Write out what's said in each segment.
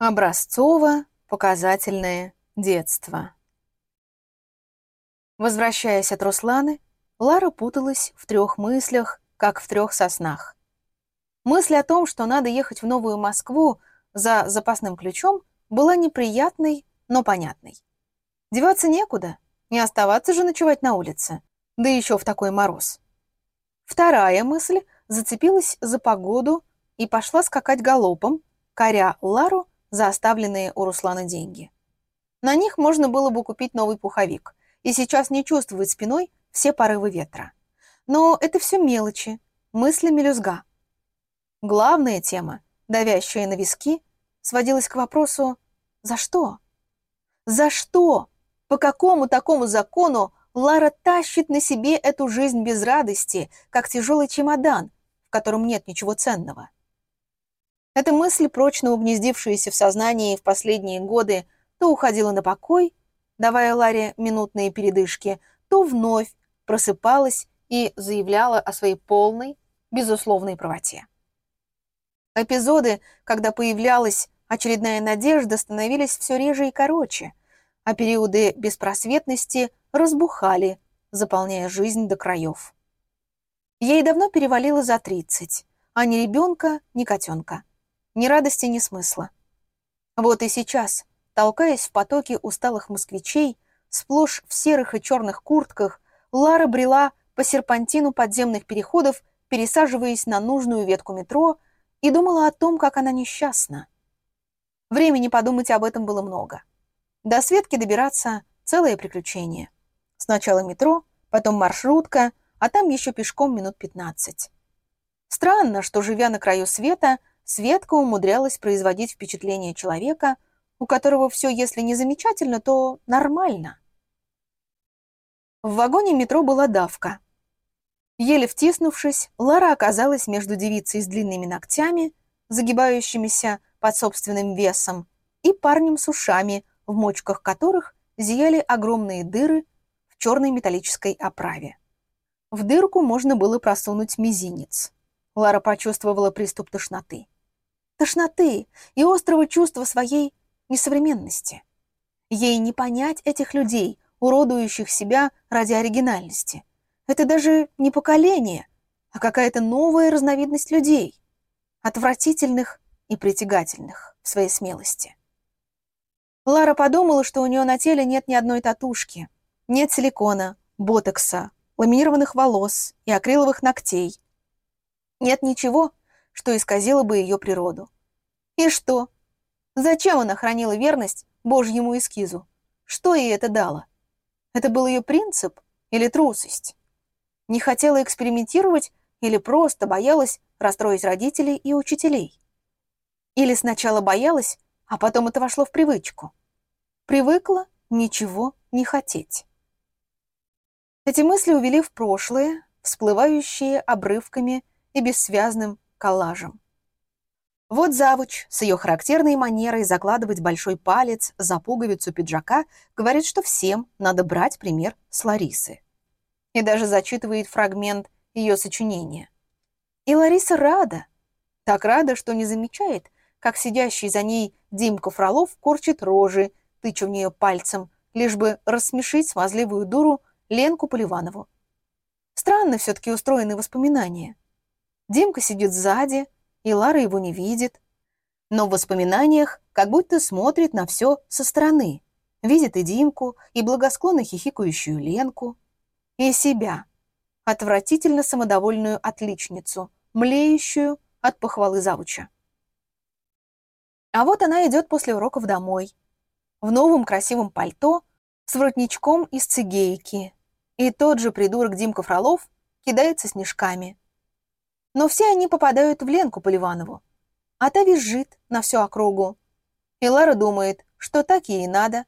Образцово-показательное детство. Возвращаясь от Русланы, Лара путалась в трех мыслях, как в трех соснах. Мысль о том, что надо ехать в Новую Москву за запасным ключом, была неприятной, но понятной. Деваться некуда, не оставаться же ночевать на улице, да еще в такой мороз. Вторая мысль зацепилась за погоду и пошла скакать галопом, коря Лару за оставленные у Руслана деньги. На них можно было бы купить новый пуховик и сейчас не чувствовать спиной все порывы ветра. Но это все мелочи, мысли мелюзга. Главная тема, давящая на виски, сводилась к вопросу «За что?». За что? По какому такому закону Лара тащит на себе эту жизнь без радости, как тяжелый чемодан, в котором нет ничего ценного? Эта мысль, прочно угнездившаяся в сознании в последние годы, то уходила на покой, давая Ларе минутные передышки, то вновь просыпалась и заявляла о своей полной, безусловной правоте. Эпизоды, когда появлялась очередная надежда, становились все реже и короче, а периоды беспросветности разбухали, заполняя жизнь до краев. Ей давно перевалило за тридцать, а ни ребенка, ни котенка. Ни радости, ни смысла. Вот и сейчас, толкаясь в потоке усталых москвичей, сплошь в серых и черных куртках, Лара брела по серпантину подземных переходов, пересаживаясь на нужную ветку метро, и думала о том, как она несчастна. Времени подумать об этом было много. До Светки добираться — целое приключение. Сначала метро, потом маршрутка, а там еще пешком минут 15. Странно, что, живя на краю света, Светка умудрялась производить впечатление человека, у которого все, если не замечательно, то нормально. В вагоне метро была давка. Еле втиснувшись, Лара оказалась между девицей с длинными ногтями, загибающимися под собственным весом, и парнем с ушами, в мочках которых зияли огромные дыры в черной металлической оправе. В дырку можно было просунуть мизинец. Лара почувствовала приступ тошноты тошноты и острого чувства своей несовременности. Ей не понять этих людей, уродующих себя ради оригинальности. Это даже не поколение, а какая-то новая разновидность людей, отвратительных и притягательных в своей смелости. Лара подумала, что у нее на теле нет ни одной татушки, нет силикона, ботокса, ламинированных волос и акриловых ногтей. Нет ничего, что исказило бы ее природу. И что? Зачем она хранила верность Божьему эскизу? Что ей это дало? Это был ее принцип или трусость? Не хотела экспериментировать или просто боялась расстроить родителей и учителей? Или сначала боялась, а потом это вошло в привычку? Привыкла ничего не хотеть. Эти мысли увели в прошлое, всплывающие обрывками и бессвязным коллажем. Вот завуч с ее характерной манерой закладывать большой палец за пуговицу пиджака говорит, что всем надо брать пример с Ларисы. И даже зачитывает фрагмент ее сочинения. И Лариса рада. Так рада, что не замечает, как сидящий за ней Димка Фролов корчит рожи, тыча в нее пальцем, лишь бы рассмешить смазливую дуру Ленку Поливанову. Странно все-таки устроены воспоминания. Димка сидит сзади, и Лара его не видит. Но в воспоминаниях как будто смотрит на все со стороны. Видит и Димку, и благосклонно хихикающую Ленку, и себя, отвратительно самодовольную отличницу, млеющую от похвалы завуча. А вот она идет после уроков домой, в новом красивом пальто, с воротничком из цигейки, и тот же придурок Димка Фролов кидается снежками. Но все они попадают в Ленку Поливанову. А та визжит на всю округу. И Лара думает, что так ей надо.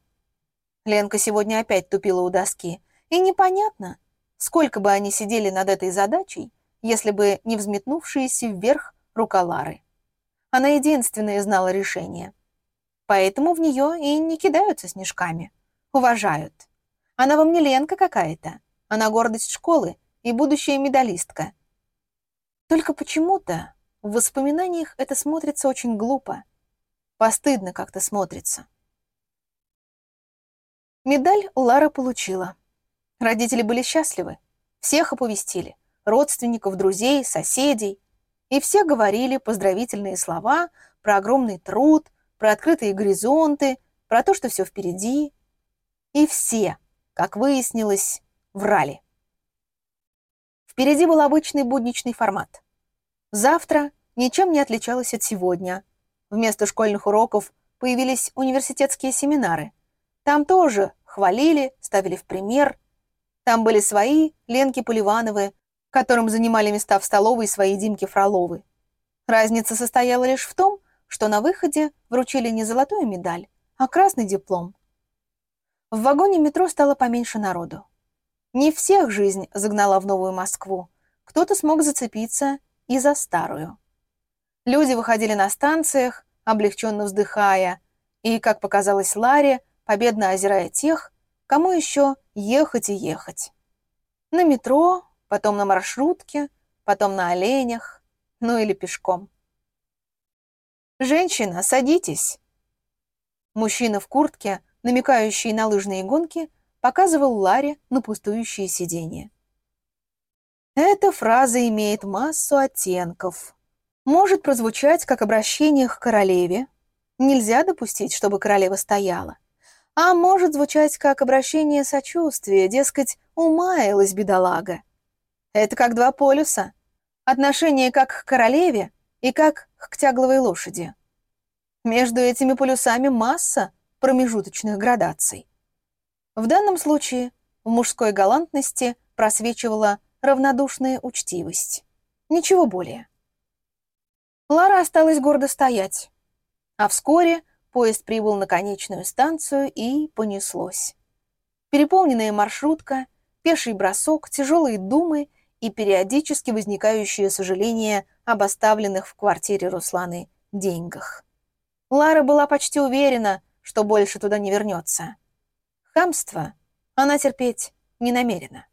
Ленка сегодня опять тупила у доски. И непонятно, сколько бы они сидели над этой задачей, если бы не взметнувшаяся вверх рука Лары. Она единственная знала решение. Поэтому в нее и не кидаются снежками. Уважают. Она вам не Ленка какая-то. Она гордость школы и будущая медалистка. Только почему-то в воспоминаниях это смотрится очень глупо. Постыдно как-то смотрится. Медаль Лара получила. Родители были счастливы. Всех оповестили. Родственников, друзей, соседей. И все говорили поздравительные слова про огромный труд, про открытые горизонты, про то, что все впереди. И все, как выяснилось, врали. Впереди был обычный будничный формат. Завтра ничем не отличалось от сегодня. Вместо школьных уроков появились университетские семинары. Там тоже хвалили, ставили в пример. Там были свои Ленки Поливановы, которым занимали места в столовой свои Димки Фроловы. Разница состояла лишь в том, что на выходе вручили не золотую медаль, а красный диплом. В вагоне метро стало поменьше народу. Не всех жизнь загнала в Новую Москву. Кто-то смог зацепиться и за старую. Люди выходили на станциях, облегченно вздыхая, и, как показалось Ларе, победно озирая тех, кому еще ехать и ехать. На метро, потом на маршрутке, потом на оленях, ну или пешком. «Женщина, садитесь!» Мужчина в куртке, намекающий на лыжные гонки, показывал Ларе на пустующие сиденья. Эта фраза имеет массу оттенков. Может прозвучать как обращение к королеве. Нельзя допустить, чтобы королева стояла. А может звучать как обращение сочувствия, дескать, умаялась бедолага. Это как два полюса. Отношение как к королеве и как к тягловой лошади. Между этими полюсами масса промежуточных градаций. В данном случае в мужской галантности просвечивала равнодушная учтивость. Ничего более. Лара осталась гордо стоять. А вскоре поезд прибыл на конечную станцию и понеслось. Переполненная маршрутка, пеший бросок, тяжелые думы и периодически возникающее сожаление об оставленных в квартире Русланы деньгах. Лара была почти уверена, что больше туда не вернется. Хамство она терпеть не намерена.